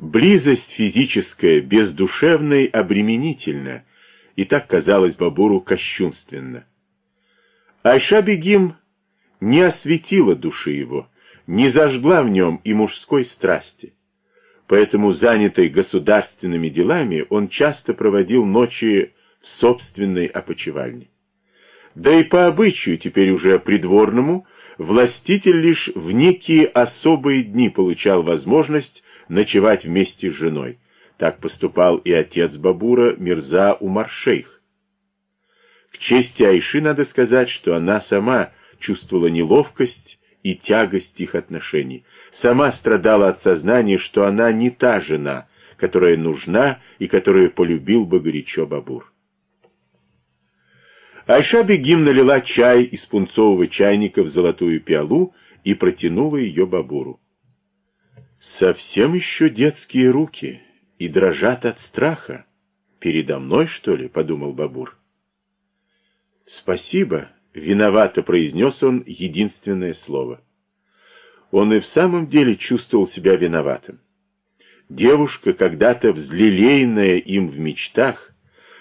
Близость физическая, бездушевной, обременительна, и так казалось Бабуру кощунственно. Айша-бегим не осветила души его, не зажгла в нем и мужской страсти. Поэтому, занятый государственными делами, он часто проводил ночи в собственной опочивальне. Да и по обычаю, теперь уже придворному, властитель лишь в некие особые дни получал возможность ночевать вместе с женой. Так поступал и отец Бабура Мирза Умаршейх. К чести Айши надо сказать, что она сама чувствовала неловкость и тягость их отношений. Сама страдала от сознания, что она не та жена, которая нужна и которую полюбил бы горячо Бабур. Айша Бегим налила чай из пунцового чайника в золотую пиалу и протянула ее Бабуру. Совсем еще детские руки и дрожат от страха. Передо мной, что ли, подумал Бабур. Спасибо, виновато произнес он единственное слово. Он и в самом деле чувствовал себя виноватым. Девушка, когда-то взлелеянная им в мечтах,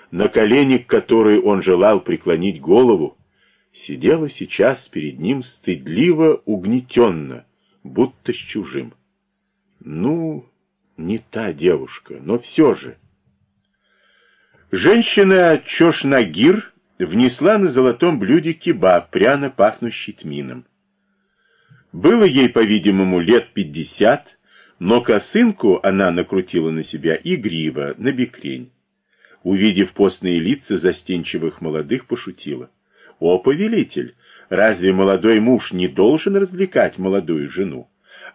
на колени к которой он желал преклонить голову, сидела сейчас перед ним стыдливо угнетенно, будто с чужим. Ну, не та девушка, но все же. Женщина Чошнагир внесла на золотом блюде кебаб, пряно пахнущий тмином. Было ей, по-видимому, лет пятьдесят, но косынку она накрутила на себя игриво, на бекрень увидев постные лица застенчивых молодых, пошутила. «О, повелитель, разве молодой муж не должен развлекать молодую жену?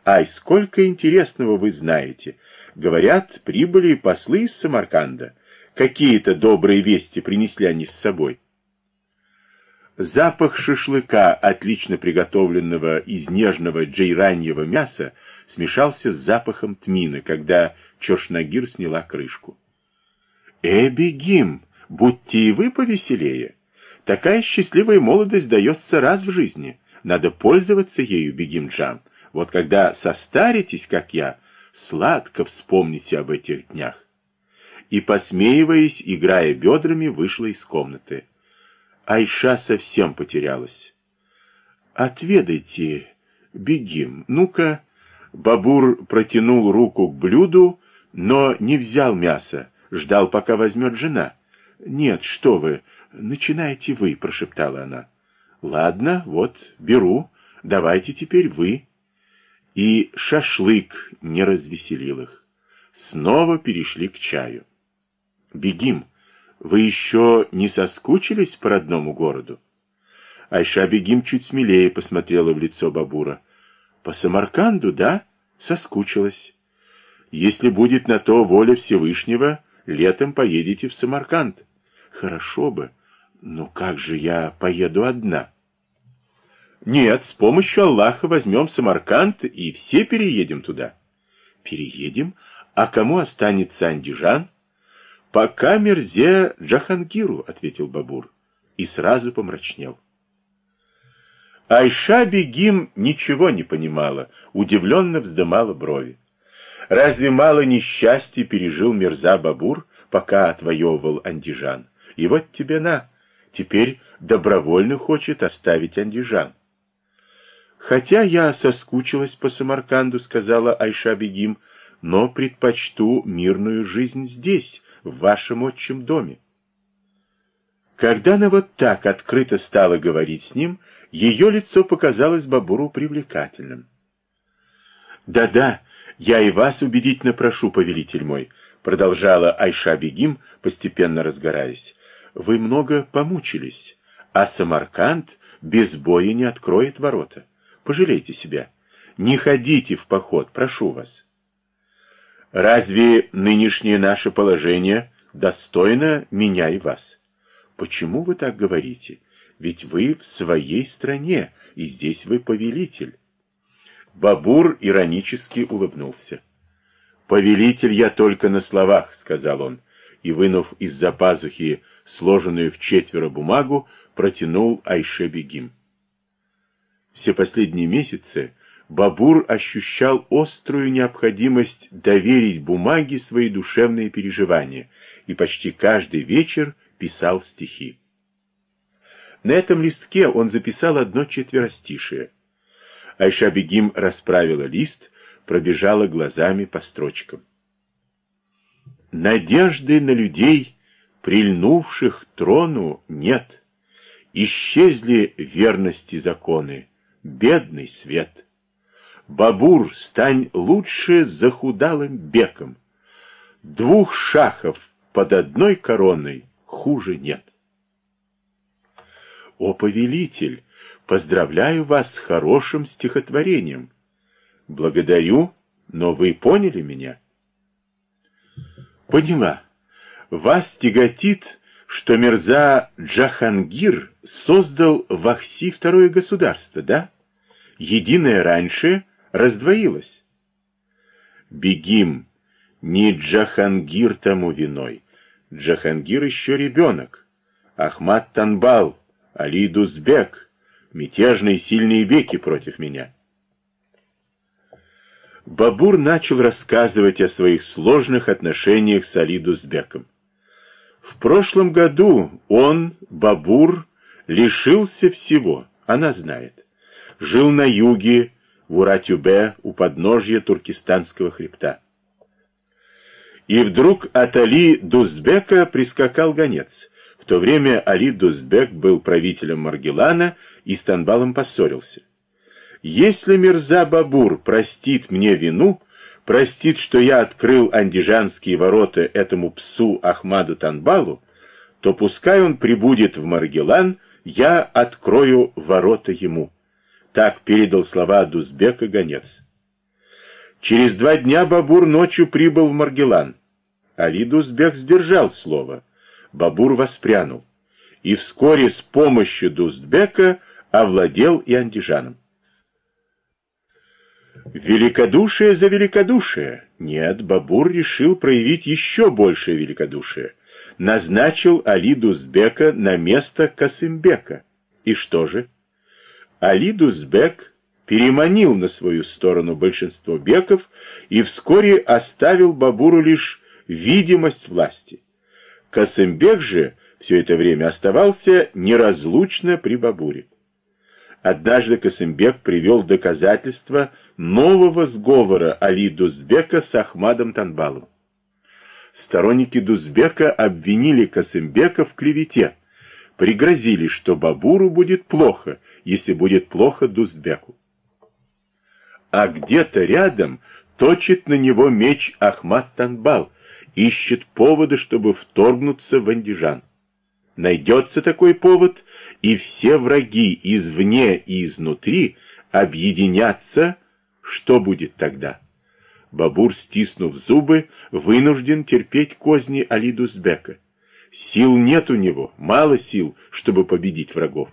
Ай, сколько интересного вы знаете! Говорят, прибыли послы из Самарканда. Какие-то добрые вести принесли они с собой». Запах шашлыка, отлично приготовленного из нежного джейраньего мяса, смешался с запахом тмина, когда Чошнагир сняла крышку. Эбигим, будьте и вы повеселее. Такая счастливая молодость дается раз в жизни. Надо пользоваться ею, Бегимджан. Вот когда состаритесь, как я, сладко вспомните об этих днях. И, посмеиваясь, играя бедрами, вышла из комнаты. Айша совсем потерялась. «Отведайте, бегим, ну-ка». Бабур протянул руку к блюду, но не взял мяса. Ждал, пока возьмет жена. «Нет, что вы, начинайте вы», — прошептала она. «Ладно, вот, беру. Давайте теперь вы». И шашлык не развеселил их. Снова перешли к чаю. «Бегим, вы еще не соскучились по родному городу?» Айша Бегим чуть смелее посмотрела в лицо Бабура. «По Самарканду, да? Соскучилась. Если будет на то воля Всевышнего, Летом поедете в Самарканд. Хорошо бы, но как же я поеду одна? Нет, с помощью Аллаха возьмем Самарканд и все переедем туда. Переедем? А кому останется Андижан? Пока Мерзе Джахангиру, ответил Бабур, и сразу помрачнел. Айша Бегим ничего не понимала, удивленно вздымала брови. Разве мало несчастья пережил Мирза Бабур, пока отвоевывал Андижан? И вот тебе на, теперь добровольно хочет оставить Андижан. Хотя я соскучилась по Самарканду, сказала Айша Бегим, но предпочту мирную жизнь здесь, в вашем отчим доме. Когда она вот так открыто стала говорить с ним, ее лицо показалось Бабуру привлекательным. «Да-да, «Я и вас убедительно прошу, повелитель мой», продолжала Айша Бегим, постепенно разгораясь. «Вы много помучились, а Самарканд без боя не откроет ворота. Пожалейте себя. Не ходите в поход, прошу вас». «Разве нынешнее наше положение достойно меня и вас?» «Почему вы так говорите? Ведь вы в своей стране, и здесь вы повелитель». Бабур иронически улыбнулся. «Повелитель я только на словах», — сказал он, и, вынув из-за пазухи сложенную в четверо бумагу, протянул Айше Бегим. Все последние месяцы Бабур ощущал острую необходимость доверить бумаге свои душевные переживания и почти каждый вечер писал стихи. На этом листке он записал одно четверостишее. Айша-бегим расправила лист, пробежала глазами по строчкам. Надежды на людей, прильнувших трону, нет. Исчезли верности законы, бедный свет. Бабур, стань лучше захудалым беком. Двух шахов под одной короной хуже нет. О, повелитель, поздравляю вас с хорошим стихотворением. Благодарю, но вы поняли меня? Поняла. Вас тяготит, что Мирза Джахангир создал в Ахси второе государство, да? Единое раньше раздвоилось. Бегим, не Джахангир тому виной. Джахангир еще ребенок. Ахмад Танбал, Али Дузбек, мятежные сильные веки против меня. Бабур начал рассказывать о своих сложных отношениях с Али Дузбеком. В прошлом году он, Бабур, лишился всего, она знает. Жил на юге, в Уратюбе, у подножья Туркестанского хребта. И вдруг от Али Дузбека прискакал гонец. В то время Али Дузбек был правителем Маргелана и с Танбалом поссорился. Если Мирза Бабур простит мне вину, простит, что я открыл андижанские ворота этому псу Ахмаду Танбалу, то пускай он прибудет в Маргелан, я открою ворота ему. Так передал слова Дузбека гонец. Через два дня Бабур ночью прибыл в Маргелан. Али Дузбек сдержал слово. Бабур воспрянул. И вскоре с помощью Дузбека овладел и Андижаном. Великодушие за великодушие. Нет, Бабур решил проявить еще большее великодушие. Назначил Али Дузбека на место Касымбека. И что же? Али Дузбек переманил на свою сторону большинство беков и вскоре оставил Бабуру лишь видимость власти. Касымбек же все это время оставался неразлучно при Бабуре. Однажды Касымбек привел доказательства нового сговора Али Дузбека с Ахмадом Танбалом. Сторонники Дузбека обвинили Касымбека в клевете, пригрозили, что Бабуру будет плохо, если будет плохо Дузбеку а где-то рядом точит на него меч Ахмад Танбал, ищет повода, чтобы вторгнуться в Андижан. Найдется такой повод, и все враги извне и изнутри объединятся, что будет тогда? Бабур, стиснув зубы, вынужден терпеть козни Али Дузбека. Сил нет у него, мало сил, чтобы победить врагов.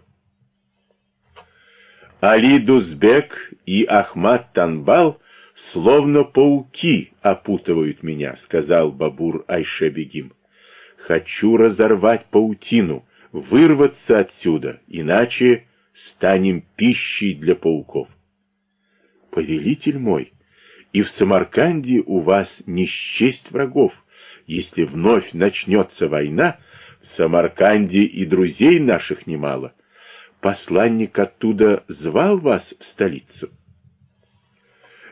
Али Дузбек и Ахмад Танбал словно пауки опутывают меня, сказал Бабур Айшебегим. Хочу разорвать паутину, вырваться отсюда, иначе станем пищей для пауков. Повелитель мой, и в Самарканде у вас не счесть врагов. Если вновь начнется война, в Самарканде и друзей наших немало посланник оттуда звал вас в столицу?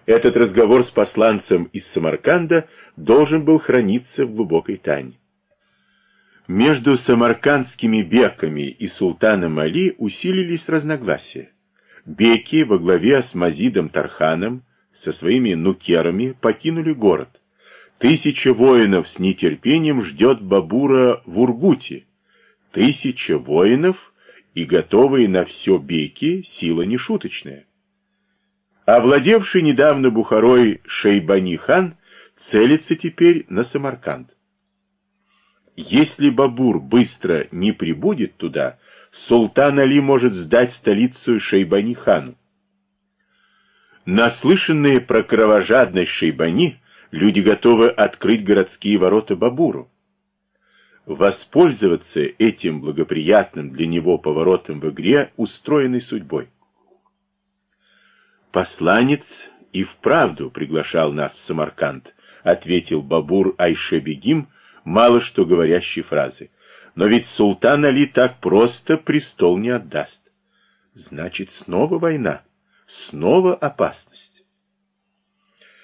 Этот разговор с посланцем из Самарканда должен был храниться в глубокой тайне. Между самаркандскими беками и султаном Али усилились разногласия. Беки во главе с Мазидом Тарханом со своими нукерами покинули город. Тысяча воинов с нетерпением ждет Бабура в Ургуте. Тысяча воинов и готовые на все беки сила нешуточная. Овладевший недавно Бухарой Шейбани-хан целится теперь на Самарканд. Если Бабур быстро не прибудет туда, султан Али может сдать столицу Шейбани-хану. Наслышанные про кровожадность Шейбани, люди готовы открыть городские ворота Бабуру воспользоваться этим благоприятным для него поворотом в игре, устроенной судьбой. Посланец и вправду приглашал нас в Самарканд, ответил Бабур Айшебегим, мало что говорящей фразы. Но ведь султан Али так просто престол не отдаст. Значит, снова война, снова опасность.